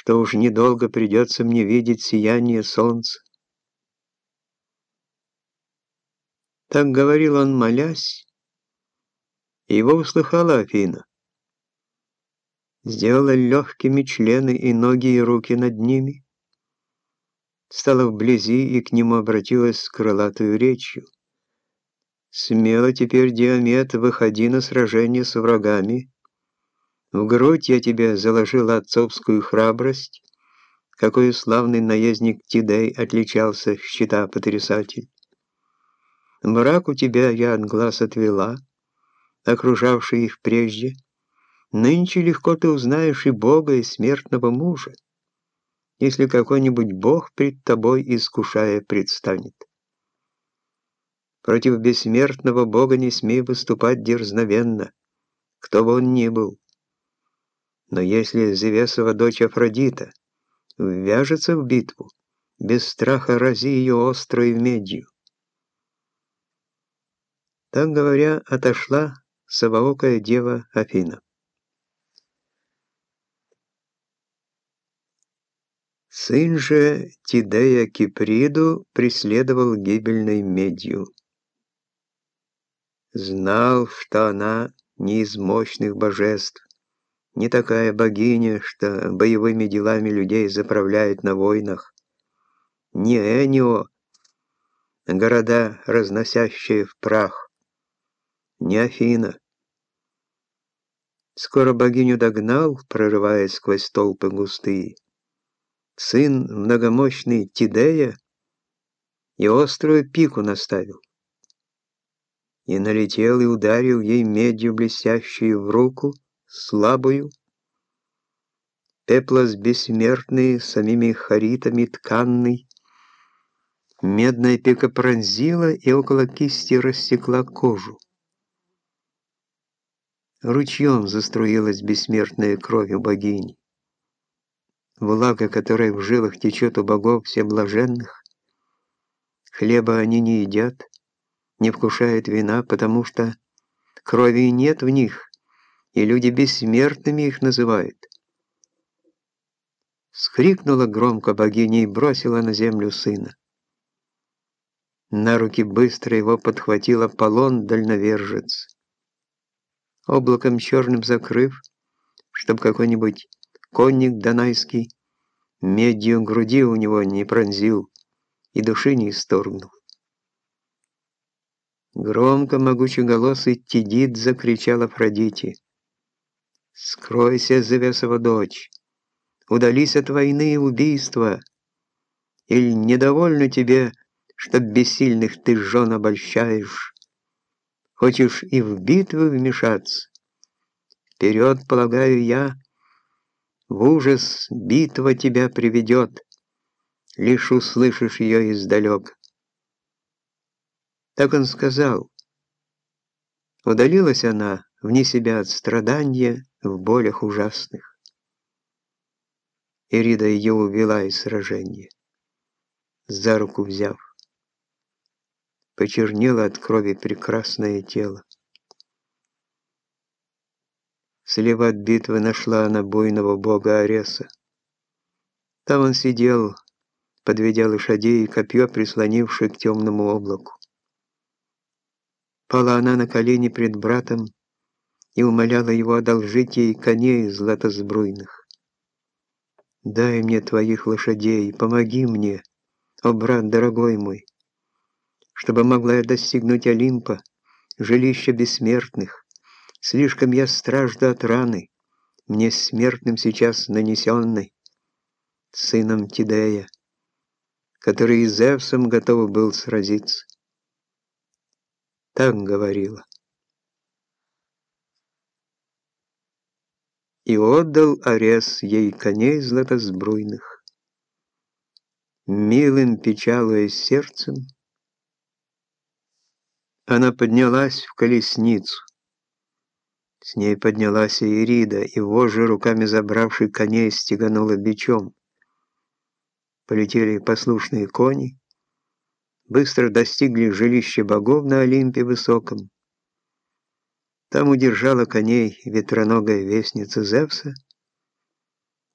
что уж недолго придется мне видеть сияние солнца. Так говорил он, молясь, и его услыхала Афина. Сделала легкими члены и ноги, и руки над ними, стала вблизи и к нему обратилась с крылатую речью. «Смело теперь, Диамет, выходи на сражение с врагами. В грудь я тебе заложила отцовскую храбрость, какой славный наездник Тидей отличался, щита потрясатель. Мрак у тебя я от глаз отвела, окружавший их прежде. Нынче легко ты узнаешь и Бога, и смертного мужа, если какой-нибудь Бог пред тобой искушая предстанет. Против бессмертного Бога не смей выступать дерзновенно, кто бы он ни был. Но если Зевесова дочь Афродита ввяжется в битву, без страха рази ее острой медью, так говоря, отошла собоокая дева Афина. Сын же Тидея Киприду преследовал гибельной медью. Знал, что она не из мощных божеств, не такая богиня, что боевыми делами людей заправляет на войнах, не Энио, города, разносящие в прах, не Афина. Скоро богиню догнал, прорываясь сквозь толпы густые. Сын многомощный Тидея и острую пику наставил. И налетел и ударил ей медью блестящую в руку, слабую. Пеплос бессмертный, самими харитами тканный, Медная пика пронзила и около кисти растекла кожу. Ручьем заструилась бессмертная кровь у богини. Влага, которая в жилах течет у богов всеблаженных. Хлеба они не едят, не вкушают вина, потому что крови нет в них, и люди бессмертными их называют. Скрикнула громко богиня и бросила на землю сына. На руки быстро его подхватил Аполлон дальновержец облаком черным закрыв, чтоб какой-нибудь конник донайский медью груди у него не пронзил и души не исторгнул. Громко могучеголосый Тидит закричал Афродите. «Скройся, Зевесова дочь! Удались от войны и убийства! Или недовольно тебе, что бессильных ты жен обольщаешь?» Хочешь и в битву вмешаться? Вперед, полагаю я, в ужас битва тебя приведет, лишь услышишь ее издалек. Так он сказал. Удалилась она вне себя от страдания в болях ужасных. Ирида ее увела из сражения, за руку взяв почернело от крови прекрасное тело. Слева от битвы нашла она буйного бога Ареса. Там он сидел, подведя лошадей, копье прислонившее к темному облаку. Пала она на колени пред братом и умоляла его одолжить ей коней златосбруйных. «Дай мне твоих лошадей, помоги мне, о брат дорогой мой!» чтобы могла я достигнуть Олимпа, жилища бессмертных. Слишком я стражду от раны, мне смертным сейчас нанесенной, сыном Тидея, который и Зевсом готов был сразиться. Так говорила. И отдал Арес ей коней златосбруйных. Милым печалуясь сердцем, она поднялась в колесницу. С ней поднялась Ирида, и вожжи, руками забравший коней, стеганула бичом. Полетели послушные кони, быстро достигли жилища богов на Олимпе Высоком. Там удержала коней ветроногая вестница Зевса,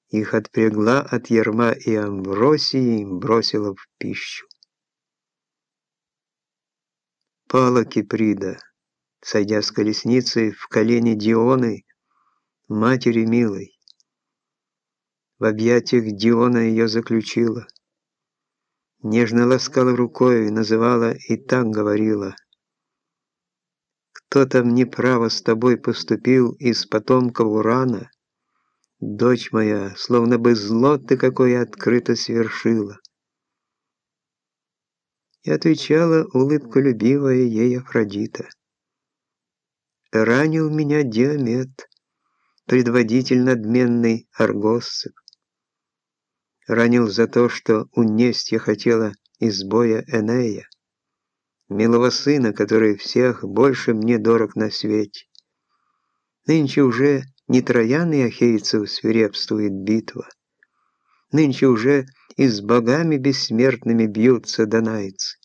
их отпрягла от ярма и амбросии бросила в пищу. Пала Киприда, сойдя с колесницы в колени Дионы, матери милой. В объятиях Диона ее заключила, нежно ласкала рукой, называла и так говорила. «Кто там неправо с тобой поступил из потомков Урана? Дочь моя, словно бы зло ты какое открыто свершила». И отвечала улыбка любивая ей Афродита. «Ранил меня Диамет, предводитель надменный аргосцев ранил за то, что унесть я хотела из боя Энея, милого сына, который всех больше мне дорог на свете. Нынче уже не троян и ахейцев свирепствует битва. Нынче уже и с богами бессмертными бьются донайцы.